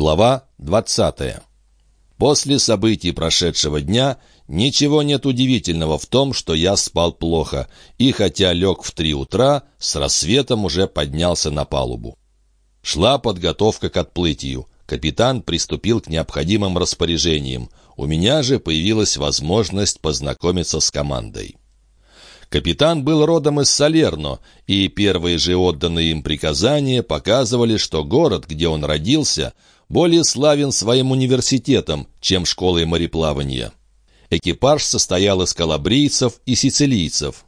Глава 20. После событий прошедшего дня ничего нет удивительного в том, что я спал плохо, и хотя лег в три утра, с рассветом уже поднялся на палубу. Шла подготовка к отплытию. Капитан приступил к необходимым распоряжениям. У меня же появилась возможность познакомиться с командой. Капитан был родом из Салерно, и первые же отданные им приказания показывали, что город, где он родился, более славен своим университетом, чем школой мореплавания. Экипаж состоял из калабрийцев и сицилийцев.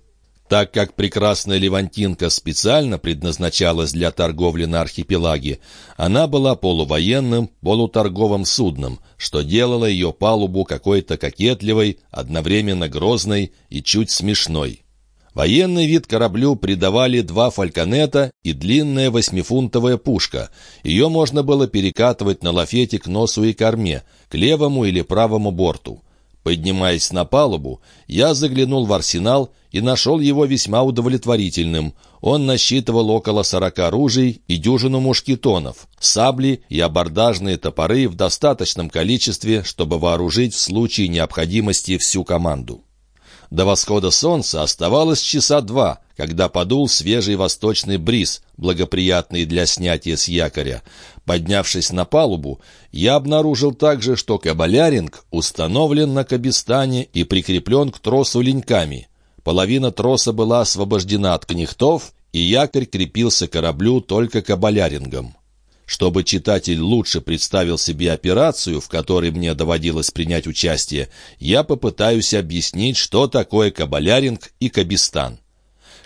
Так как прекрасная Левантинка специально предназначалась для торговли на архипелаге, она была полувоенным, полуторговым судном, что делало ее палубу какой-то кокетливой, одновременно грозной и чуть смешной. Военный вид кораблю придавали два фальконета и длинная восьмифунтовая пушка. Ее можно было перекатывать на лафете к носу и корме, к левому или правому борту. Поднимаясь на палубу, я заглянул в арсенал и нашел его весьма удовлетворительным. Он насчитывал около сорока ружей и дюжину мушкетонов, сабли и абордажные топоры в достаточном количестве, чтобы вооружить в случае необходимости всю команду. До восхода солнца оставалось часа два, когда подул свежий восточный бриз, благоприятный для снятия с якоря. Поднявшись на палубу, я обнаружил также, что кабаляринг установлен на кабистане и прикреплен к тросу леньками. Половина троса была освобождена от кнехтов, и якорь крепился кораблю только кабалярингом. Чтобы читатель лучше представил себе операцию, в которой мне доводилось принять участие, я попытаюсь объяснить, что такое кабаляринг и кабистан.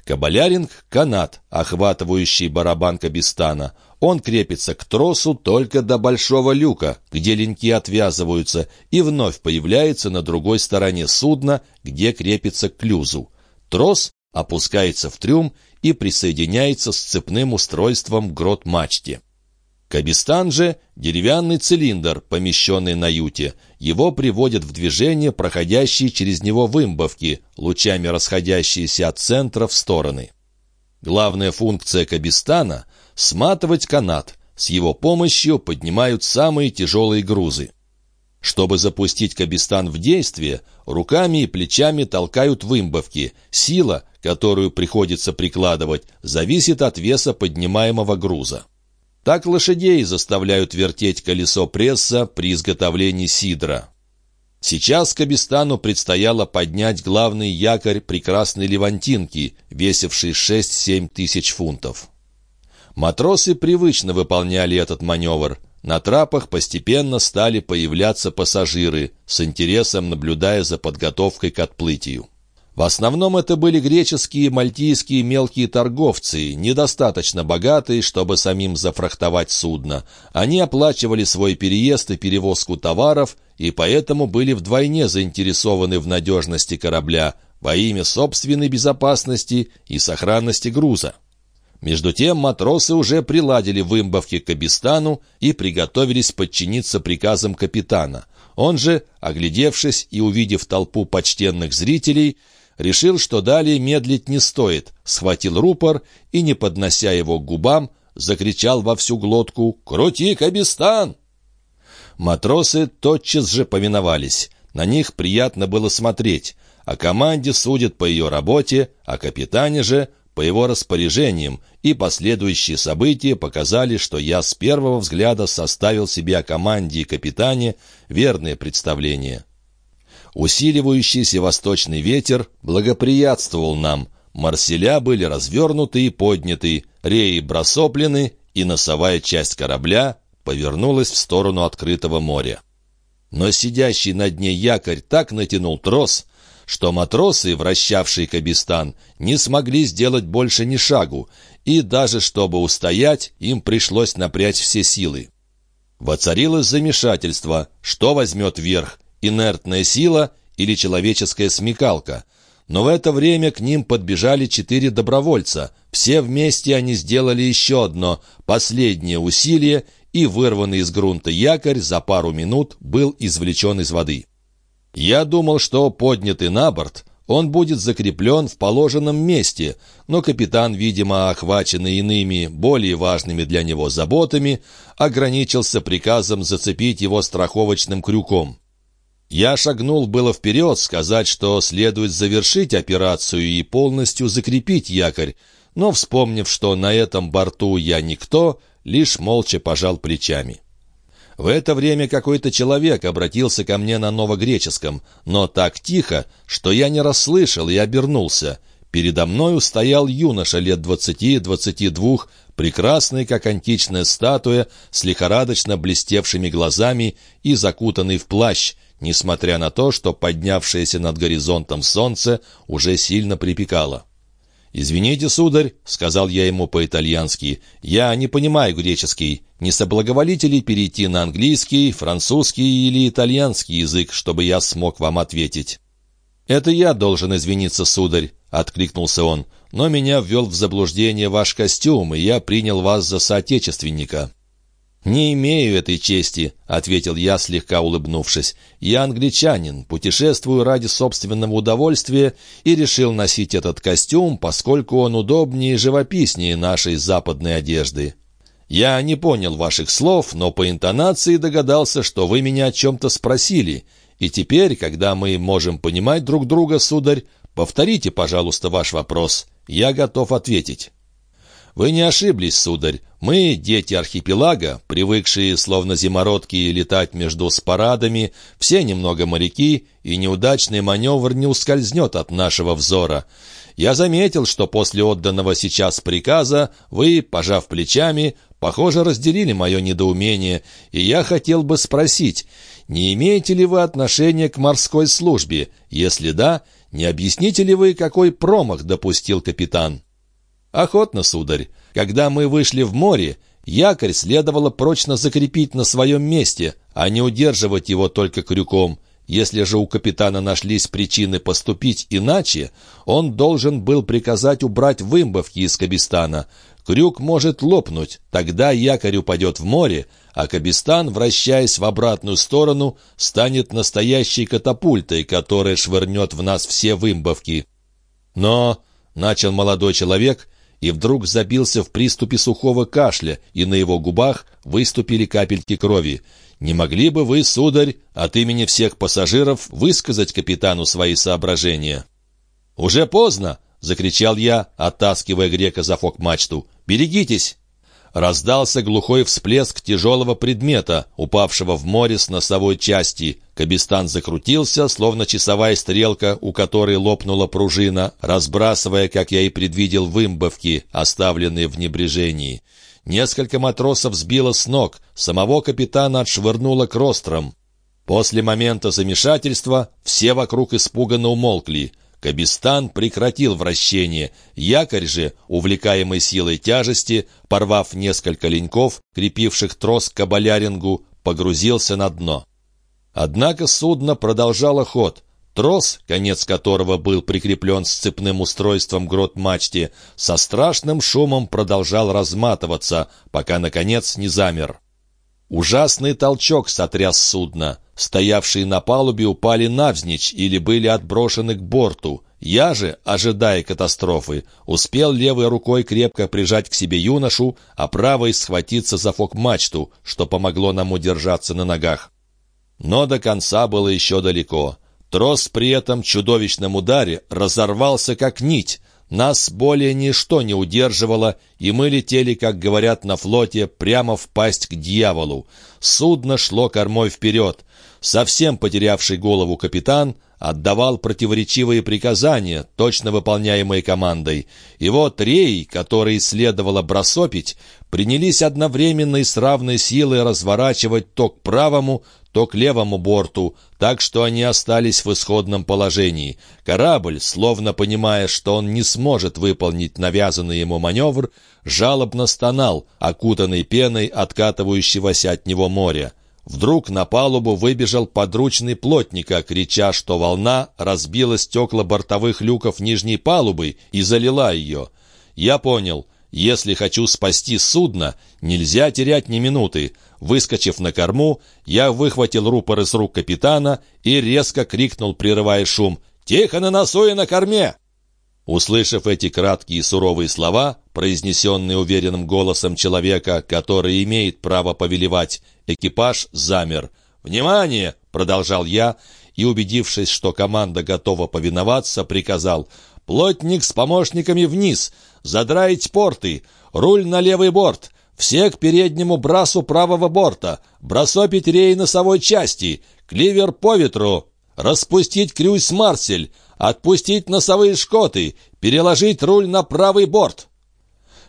Кабаляринг — канат, охватывающий барабан кабистана. Он крепится к тросу только до большого люка, где линки отвязываются, и вновь появляется на другой стороне судна, где крепится к клюзу. Трос опускается в трюм и присоединяется с цепным устройством грот-мачте. Кабистан же — деревянный цилиндр, помещенный на юте. Его приводят в движение проходящие через него вымбовки, лучами расходящиеся от центра в стороны. Главная функция кабистана — сматывать канат. С его помощью поднимают самые тяжелые грузы. Чтобы запустить кабистан в действие, руками и плечами толкают вымбовки. Сила, которую приходится прикладывать, зависит от веса поднимаемого груза. Так лошадей заставляют вертеть колесо пресса при изготовлении сидра. Сейчас Кабистану предстояло поднять главный якорь прекрасной Левантинки, весивший 6-7 тысяч фунтов. Матросы привычно выполняли этот маневр. На трапах постепенно стали появляться пассажиры, с интересом наблюдая за подготовкой к отплытию. В основном это были греческие и мальтийские мелкие торговцы, недостаточно богатые, чтобы самим зафрахтовать судно. Они оплачивали свой переезд и перевозку товаров, и поэтому были вдвойне заинтересованы в надежности корабля во имя собственной безопасности и сохранности груза. Между тем матросы уже приладили вымбовки к Абистану и приготовились подчиниться приказам капитана. Он же, оглядевшись и увидев толпу почтенных зрителей, решил, что далее медлить не стоит, схватил рупор и, не поднося его к губам, закричал во всю глотку «Крути, Кабистан!». Матросы тотчас же повиновались. На них приятно было смотреть. О команде судят по ее работе, о капитане же по его распоряжениям, и последующие события показали, что я с первого взгляда составил себе о команде и капитане верное представление. Усиливающийся восточный ветер благоприятствовал нам. Марселя были развернуты и подняты, реи бросоплены, и носовая часть корабля повернулась в сторону открытого моря. Но сидящий на дне якорь так натянул трос, что матросы, вращавшие Кабистан, не смогли сделать больше ни шагу, и даже чтобы устоять, им пришлось напрячь все силы. Воцарилось замешательство, что возьмет верх, инертная сила или человеческая смекалка. Но в это время к ним подбежали четыре добровольца. Все вместе они сделали еще одно, последнее усилие, и вырванный из грунта якорь за пару минут был извлечен из воды. Я думал, что поднятый на борт, он будет закреплен в положенном месте, но капитан, видимо, охваченный иными, более важными для него заботами, ограничился приказом зацепить его страховочным крюком. Я шагнул было вперед, сказать, что следует завершить операцию и полностью закрепить якорь, но, вспомнив, что на этом борту я никто, лишь молча пожал плечами. В это время какой-то человек обратился ко мне на новогреческом, но так тихо, что я не расслышал и обернулся. Передо мною стоял юноша лет двадцати-двадцати двух, прекрасный, как античная статуя, с лихорадочно блестевшими глазами и закутанный в плащ, несмотря на то, что поднявшееся над горизонтом солнце уже сильно припекало. «Извините, сударь», — сказал я ему по-итальянски, — «я не понимаю греческий. Не соблаговолите ли перейти на английский, французский или итальянский язык, чтобы я смог вам ответить?» «Это я должен извиниться, сударь», — откликнулся он, «но меня ввел в заблуждение ваш костюм, и я принял вас за соотечественника». «Не имею этой чести», — ответил я, слегка улыбнувшись. «Я англичанин, путешествую ради собственного удовольствия и решил носить этот костюм, поскольку он удобнее и живописнее нашей западной одежды». «Я не понял ваших слов, но по интонации догадался, что вы меня о чем-то спросили. И теперь, когда мы можем понимать друг друга, сударь, повторите, пожалуйста, ваш вопрос. Я готов ответить». «Вы не ошиблись, сударь. Мы, дети архипелага, привыкшие, словно зимородки, летать между спарадами, все немного моряки, и неудачный маневр не ускользнет от нашего взора. Я заметил, что после отданного сейчас приказа вы, пожав плечами, похоже, разделили мое недоумение, и я хотел бы спросить, не имеете ли вы отношения к морской службе? Если да, не объясните ли вы, какой промах допустил капитан?» «Охотно, сударь. Когда мы вышли в море, якорь следовало прочно закрепить на своем месте, а не удерживать его только крюком. Если же у капитана нашлись причины поступить иначе, он должен был приказать убрать вымбовки из Кабистана. Крюк может лопнуть, тогда якорь упадет в море, а Кабистан, вращаясь в обратную сторону, станет настоящей катапультой, которая швырнет в нас все вымбовки. Но, — начал молодой человек, и вдруг забился в приступе сухого кашля, и на его губах выступили капельки крови. «Не могли бы вы, сударь, от имени всех пассажиров высказать капитану свои соображения?» «Уже поздно!» — закричал я, оттаскивая грека за фок-мачту. «Берегитесь!» Раздался глухой всплеск тяжелого предмета, упавшего в море с носовой части. Кабистан закрутился, словно часовая стрелка, у которой лопнула пружина, разбрасывая, как я и предвидел, вымбовки, оставленные в небрежении. Несколько матросов сбило с ног, самого капитана отшвырнуло к рострам. После момента замешательства все вокруг испуганно умолкли — Кабистан прекратил вращение. Якорь же, увлекаемый силой тяжести, порвав несколько леньков, крепивших трос к кабалярингу, погрузился на дно. Однако судно продолжало ход. Трос, конец которого был прикреплен сцепным устройством грот-мачте, со страшным шумом продолжал разматываться, пока, наконец, не замер. Ужасный толчок сотряс судно. Стоявшие на палубе упали навзничь или были отброшены к борту. Я же, ожидая катастрофы, успел левой рукой крепко прижать к себе юношу, а правой схватиться за фок-мачту, что помогло нам удержаться на ногах. Но до конца было еще далеко. Трос при этом чудовищном ударе разорвался как нить, нас более ничто не удерживало, и мы летели, как говорят на флоте, прямо в пасть к дьяволу. Судно шло кормой вперед. Совсем потерявший голову капитан отдавал противоречивые приказания, точно выполняемые командой. И вот рей, который следовало бросопить, принялись одновременно и с равной силой разворачивать то к правому, то к левому борту, так что они остались в исходном положении. Корабль, словно понимая, что он не сможет выполнить навязанный ему маневр, жалобно стонал, окутанный пеной откатывающегося от него моря. Вдруг на палубу выбежал подручный плотника, крича, что волна разбила стекла бортовых люков нижней палубы и залила ее. Я понял, если хочу спасти судно, нельзя терять ни минуты. Выскочив на корму, я выхватил рупор из рук капитана и резко крикнул, прерывая шум, Тихо на носу и на корме!» Услышав эти краткие суровые слова, произнесенные уверенным голосом человека, который имеет право повелевать, экипаж замер. «Внимание!» — продолжал я, и, убедившись, что команда готова повиноваться, приказал «Плотник с помощниками вниз! Задраить порты! Руль на левый борт! Все к переднему брасу правого борта! Бросопить рей носовой части! Кливер по ветру! Распустить крюсь Марсель! Отпустить носовые шкоты! Переложить руль на правый борт!»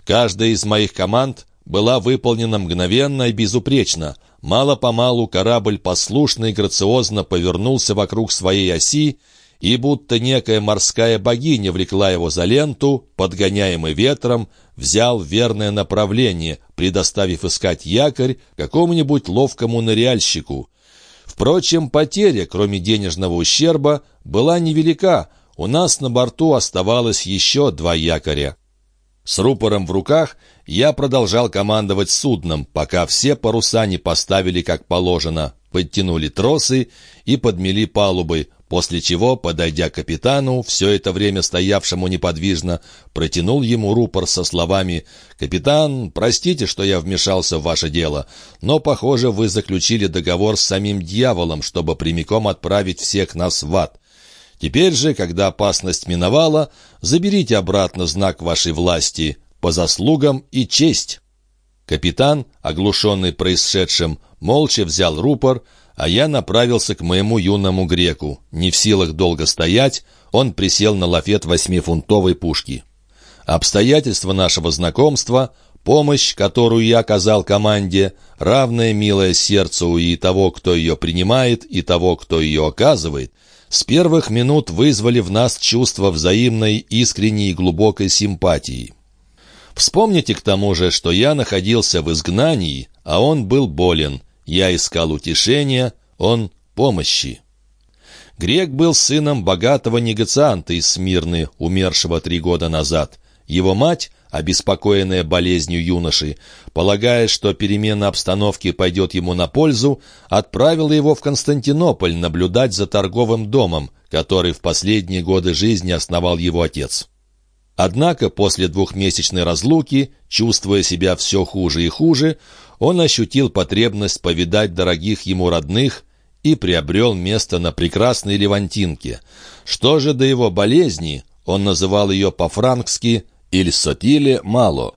Каждая из моих команд была выполнена мгновенно и безупречно. Мало-помалу корабль послушно и грациозно повернулся вокруг своей оси, и будто некая морская богиня влекла его за ленту, подгоняемый ветром, взял верное направление, предоставив искать якорь какому-нибудь ловкому ныряльщику. Впрочем, потеря, кроме денежного ущерба, была невелика. У нас на борту оставалось еще два якоря. С рупором в руках я продолжал командовать судном, пока все паруса не поставили как положено, подтянули тросы и подмели палубы, после чего, подойдя к капитану, все это время стоявшему неподвижно, протянул ему рупор со словами «Капитан, простите, что я вмешался в ваше дело, но, похоже, вы заключили договор с самим дьяволом, чтобы прямиком отправить всех нас в ад. Теперь же, когда опасность миновала, заберите обратно знак вашей власти по заслугам и честь». Капитан, оглушенный происшедшим, молча взял рупор, а я направился к моему юному греку. Не в силах долго стоять, он присел на лафет восьмифунтовой пушки. Обстоятельства нашего знакомства, помощь, которую я оказал команде, равное милое сердцу и того, кто ее принимает, и того, кто ее оказывает — с первых минут вызвали в нас чувство взаимной, искренней и глубокой симпатии. Вспомните к тому же, что я находился в изгнании, а он был болен. Я искал утешения, он — помощи. Грек был сыном богатого негацианта из Смирны, умершего три года назад. Его мать обеспокоенная болезнью юноши, полагая, что перемена обстановки пойдет ему на пользу, отправила его в Константинополь наблюдать за торговым домом, который в последние годы жизни основал его отец. Однако после двухмесячной разлуки, чувствуя себя все хуже и хуже, он ощутил потребность повидать дорогих ему родных и приобрел место на прекрасной Левантинке. Что же до его болезни, он называл ее по-франкски или сотили мало,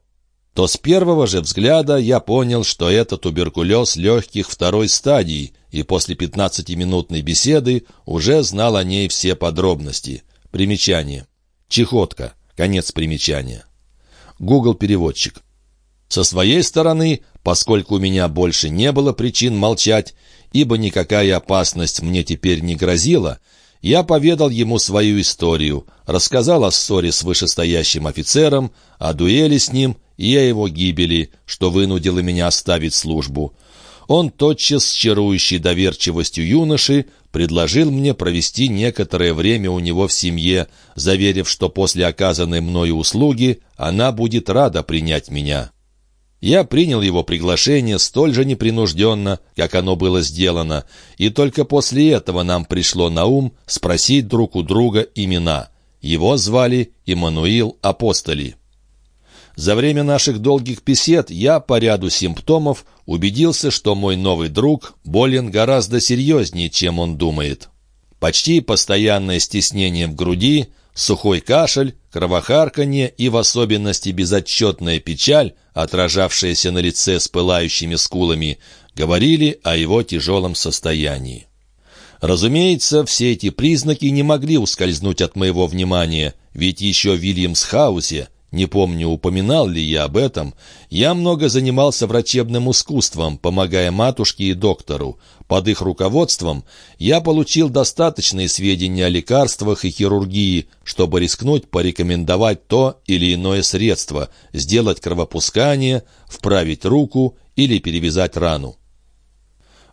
то с первого же взгляда я понял, что это туберкулез легких второй стадии, и после 15-минутной беседы уже знал о ней все подробности. Примечание. Чехотка. Конец примечания. Google переводчик. Со своей стороны, поскольку у меня больше не было причин молчать, ибо никакая опасность мне теперь не грозила, я поведал ему свою историю, рассказал о ссоре с вышестоящим офицером, о дуэли с ним и о его гибели, что вынудило меня оставить службу. Он тотчас с чарующей доверчивостью юноши предложил мне провести некоторое время у него в семье, заверив, что после оказанной мною услуги она будет рада принять меня. Я принял его приглашение столь же непринужденно, как оно было сделано, и только после этого нам пришло на ум спросить друг у друга имена. Его звали Иммануил Апостоли. За время наших долгих бесед я по ряду симптомов убедился, что мой новый друг болен гораздо серьезнее, чем он думает. Почти постоянное стеснение в груди, сухой кашель, кровохарканье и в особенности безотчетная печаль, отражавшаяся на лице с пылающими скулами, говорили о его тяжелом состоянии. Разумеется, все эти признаки не могли ускользнуть от моего внимания, ведь еще в Вильямсхаусе не помню, упоминал ли я об этом. Я много занимался врачебным искусством, помогая матушке и доктору. Под их руководством я получил достаточные сведения о лекарствах и хирургии, чтобы рискнуть порекомендовать то или иное средство, сделать кровопускание, вправить руку или перевязать рану.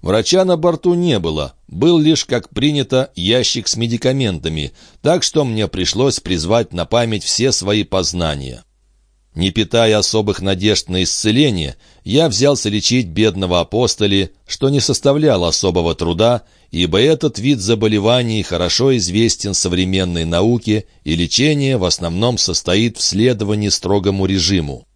Врача на борту не было, был лишь, как принято, ящик с медикаментами, так что мне пришлось призвать на память все свои познания. Не питая особых надежд на исцеление, я взялся лечить бедного апостоли, что не составляло особого труда, ибо этот вид заболеваний хорошо известен современной науке, и лечение в основном состоит в следовании строгому режиму.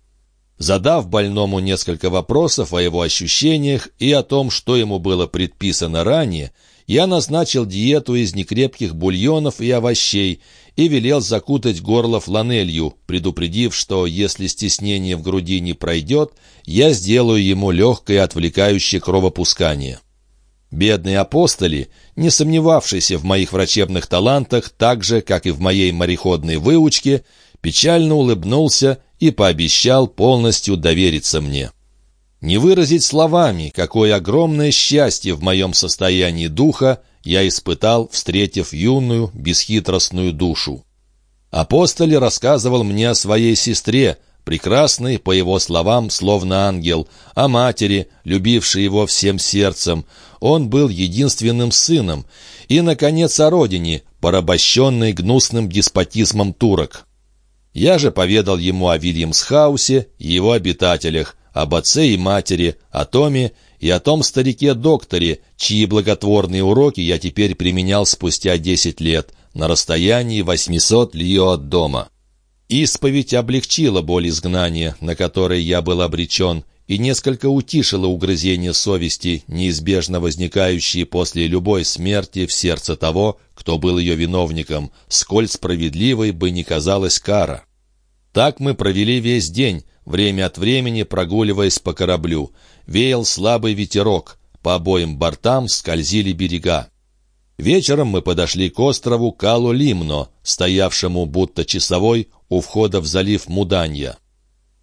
Задав больному несколько вопросов о его ощущениях и о том, что ему было предписано ранее, я назначил диету из некрепких бульонов и овощей и велел закутать горло фланелью, предупредив, что если стеснение в груди не пройдет, я сделаю ему легкое отвлекающее кровопускание. Бедные апостоли, не сомневавшиеся в моих врачебных талантах, так же, как и в моей мореходной выучке, печально улыбнулся и пообещал полностью довериться мне. Не выразить словами, какое огромное счастье в моем состоянии духа я испытал, встретив юную, бесхитростную душу. Апостоль рассказывал мне о своей сестре, прекрасной, по его словам, словно ангел, о матери, любившей его всем сердцем. Он был единственным сыном. И, наконец, о родине, порабощенной гнусным деспотизмом турок. Я же поведал ему о Вильямсхаусе и его обитателях, об отце и матери, о Томе и о том старике-докторе, чьи благотворные уроки я теперь применял спустя десять лет, на расстоянии 800 льё от дома. Исповедь облегчила боль изгнания, на которое я был обречен, и несколько утишила угрызение совести, неизбежно возникающие после любой смерти в сердце того, кто был ее виновником, сколь справедливой бы ни казалась кара. Так мы провели весь день, время от времени прогуливаясь по кораблю. Веял слабый ветерок, по обоим бортам скользили берега. Вечером мы подошли к острову Калу-Лимно, стоявшему будто часовой у входа в залив Муданья.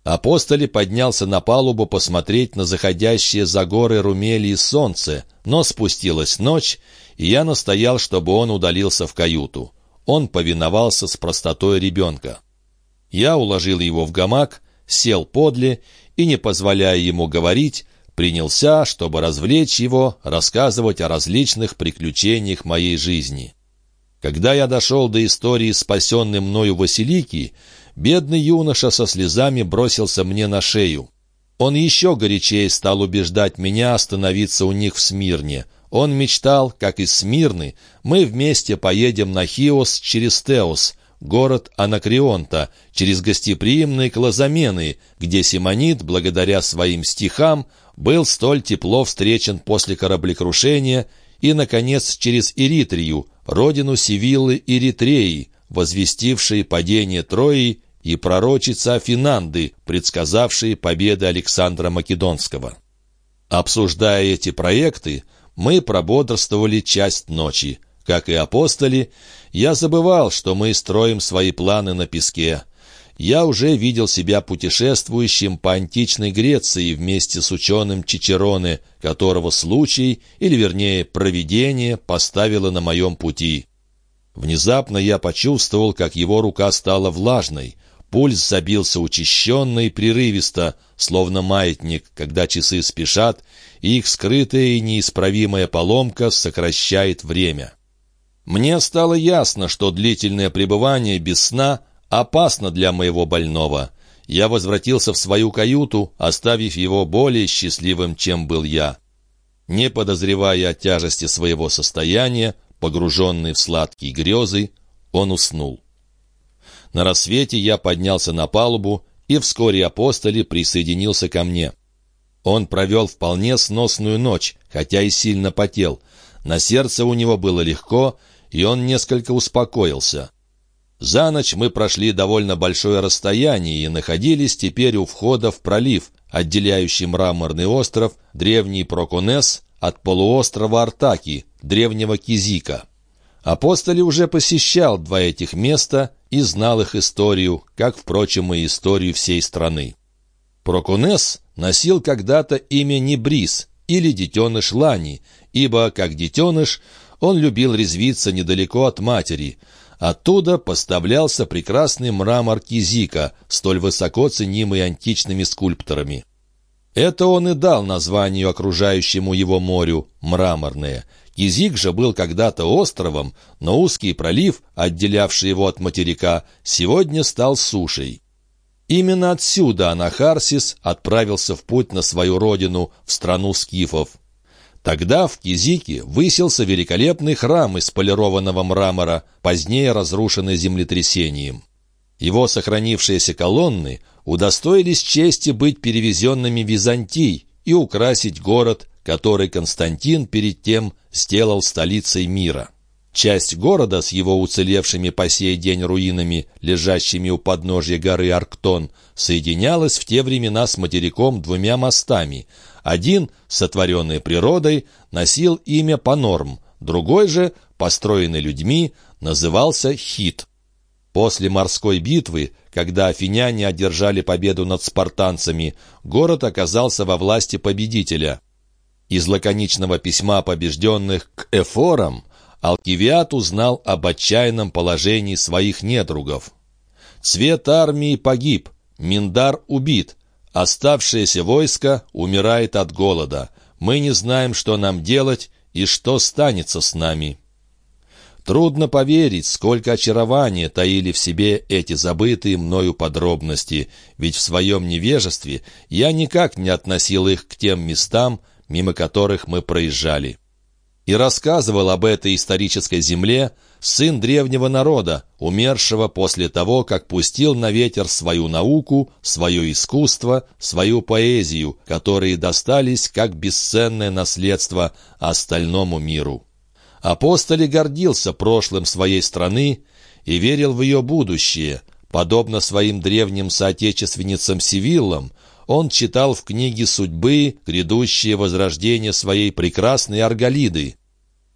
Апостоли поднялся на палубу посмотреть на заходящее за горы Румели солнце, но спустилась ночь, и я настоял, чтобы он удалился в каюту. Он повиновался с простотой ребенка. Я уложил его в гамак, сел подле и, не позволяя ему говорить, принялся, чтобы развлечь его, рассказывать о различных приключениях моей жизни. Когда я дошел до истории спасенной мною Василики, бедный юноша со слезами бросился мне на шею. Он еще горячее стал убеждать меня остановиться у них в Смирне. Он мечтал, как и Смирны, мы вместе поедем на Хиос через Теос, город Анакреонта, через гостеприимные Клозамены, где Симонит, благодаря своим стихам, был столь тепло встречен после кораблекрушения, и, наконец, через Иритрию, родину Сивиллы Эритреи, возвестившей падение Трои, и пророчица Финанды, предсказавшей победы Александра Македонского. Обсуждая эти проекты, мы прободрствовали часть ночи. Как и апостоли, я забывал, что мы строим свои планы на песке. Я уже видел себя путешествующим по античной Греции вместе с ученым Чичероне, которого случай, или вернее провидение, поставило на моем пути. Внезапно я почувствовал, как его рука стала влажной. Пульс забился учащенно и прерывисто, словно маятник, когда часы спешат, и их скрытая и неисправимая поломка сокращает время. Мне стало ясно, что длительное пребывание без сна опасно для моего больного. Я возвратился в свою каюту, оставив его более счастливым, чем был я. Не подозревая о тяжести своего состояния, погруженный в сладкие грезы, он уснул. На рассвете я поднялся на палубу, и вскоре апостоли присоединился ко мне. Он провел вполне сносную ночь, хотя и сильно потел. На сердце у него было легко, и он несколько успокоился. За ночь мы прошли довольно большое расстояние и находились теперь у входа в пролив, отделяющий мраморный остров, древний Проконес, от полуострова Артаки, древнего Кизика. Апостоли уже посещал два этих места и знал их историю, как, впрочем, и историю всей страны. Проконес носил когда-то имя Небрис или детеныш Лани, ибо, как детеныш, он любил резвиться недалеко от матери. Оттуда поставлялся прекрасный мрамор Кизика, столь высоко ценимый античными скульпторами. Это он и дал названию окружающему его морю «мраморное». Кизик же был когда-то островом, но узкий пролив, отделявший его от материка, сегодня стал сушей. Именно отсюда Анахарсис отправился в путь на свою родину, в страну скифов. Тогда в Кизике высился великолепный храм из полированного мрамора, позднее разрушенный землетрясением. Его сохранившиеся колонны удостоились чести быть перевезенными в Византий и украсить город, который Константин перед тем сделал столицей мира. Часть города с его уцелевшими по сей день руинами, лежащими у подножья горы Арктон, соединялась в те времена с материком двумя мостами. Один, сотворенный природой, носил имя Панорм, другой же, построенный людьми, назывался Хит. После морской битвы, когда афиняне одержали победу над спартанцами, город оказался во власти победителя. Из лаконичного письма побежденных к эфорам Алкивиат узнал об отчаянном положении своих недругов. Цвет армии погиб, Миндар убит, оставшееся войско умирает от голода. Мы не знаем, что нам делать и что станется с нами. Трудно поверить, сколько очарования таили в себе эти забытые мною подробности, ведь в своем невежестве я никак не относил их к тем местам, мимо которых мы проезжали и рассказывал об этой исторической земле сын древнего народа, умершего после того, как пустил на ветер свою науку, свое искусство, свою поэзию, которые достались как бесценное наследство остальному миру. Апостоле гордился прошлым своей страны и верил в ее будущее. Подобно своим древним соотечественницам Сивиллам, он читал в книге судьбы грядущее возрождение своей прекрасной Арголиды.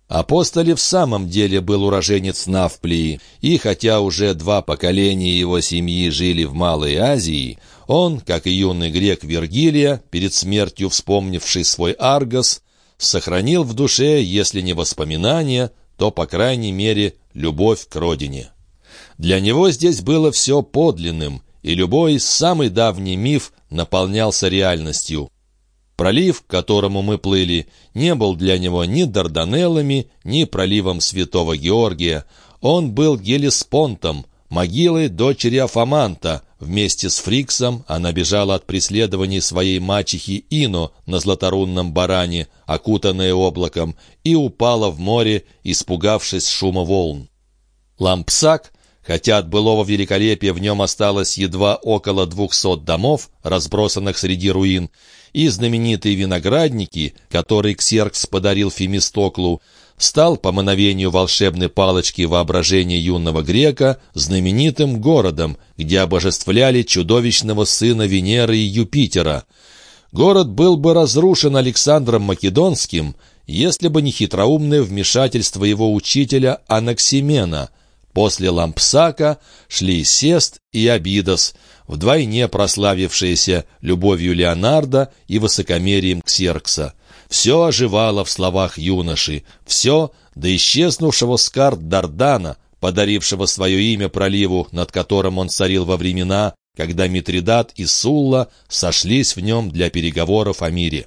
Апостоле в самом деле был уроженец Навплии, и хотя уже два поколения его семьи жили в Малой Азии, он, как и юный грек Вергилия, перед смертью вспомнивший свой Аргос, сохранил в душе, если не воспоминания, то, по крайней мере, любовь к родине. Для него здесь было все подлинным, и любой самый давний миф наполнялся реальностью. Пролив, к которому мы плыли, не был для него ни Дарданеллами, ни проливом Святого Георгия. Он был Гелеспонтом, могилой дочери Афаманта. Вместе с Фриксом она бежала от преследований своей мачехи Ино на златорунном баране, окутанная облаком, и упала в море, испугавшись шума волн. Лампсак, хотя от былого великолепия в нем осталось едва около двухсот домов, разбросанных среди руин, и знаменитые виноградники, которые Ксеркс подарил Фемистоклу, стал, по мановению волшебной палочки воображения юного грека, знаменитым городом, где обожествляли чудовищного сына Венеры и Юпитера. Город был бы разрушен Александром Македонским, если бы не хитроумное вмешательство его учителя Анаксимена. После Лампсака шли Сест и Абидос – вдвойне прославившаяся любовью Леонардо и высокомерием Ксеркса. Все оживало в словах юноши, все до исчезнувшего Скарт Дардана, подарившего свое имя проливу, над которым он царил во времена, когда Митридат и Сулла сошлись в нем для переговоров о мире.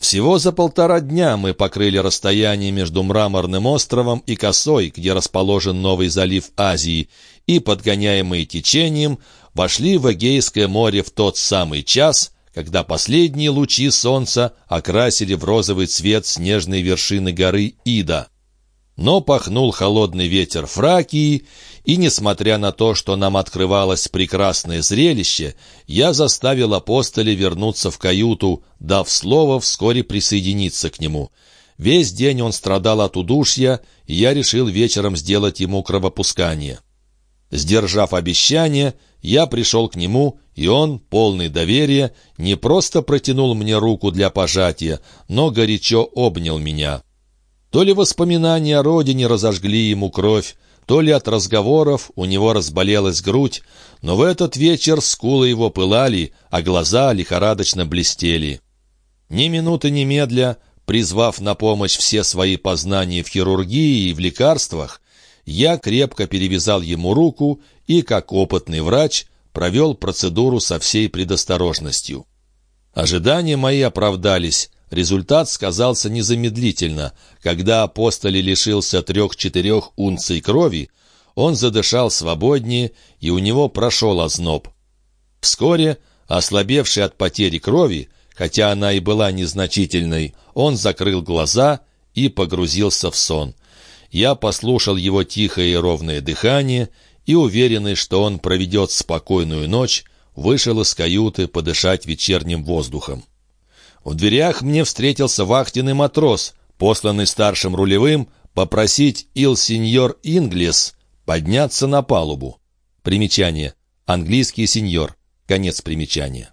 Всего за полтора дня мы покрыли расстояние между Мраморным островом и Косой, где расположен новый залив Азии, и, подгоняемые течением, вошли в Эгейское море в тот самый час, когда последние лучи солнца окрасили в розовый цвет снежные вершины горы Ида. Но пахнул холодный ветер Фракии, и, несмотря на то, что нам открывалось прекрасное зрелище, я заставил апостоля вернуться в каюту, дав слово вскоре присоединиться к нему. Весь день он страдал от удушья, и я решил вечером сделать ему кровопускание. Сдержав обещание, я пришел к нему, и он, полный доверия, не просто протянул мне руку для пожатия, но горячо обнял меня. То ли воспоминания о родине разожгли ему кровь, то ли от разговоров у него разболелась грудь, но в этот вечер скулы его пылали, а глаза лихорадочно блестели. Ни минуты немедля, призвав на помощь все свои познания в хирургии и в лекарствах, я крепко перевязал ему руку и, как опытный врач, провел процедуру со всей предосторожностью. Ожидания мои оправдались. Результат сказался незамедлительно. Когда апостоле лишился трех-четырех унций крови, он задышал свободнее, и у него прошел озноб. Вскоре, ослабевший от потери крови, хотя она и была незначительной, он закрыл глаза и погрузился в сон. Я послушал его тихое и ровное дыхание и, уверенный, что он проведет спокойную ночь, вышел из каюты подышать вечерним воздухом. В дверях мне встретился вахтенный матрос, посланный старшим рулевым, попросить ил-сеньор Инглис подняться на палубу. Примечание. Английский сеньор. Конец примечания.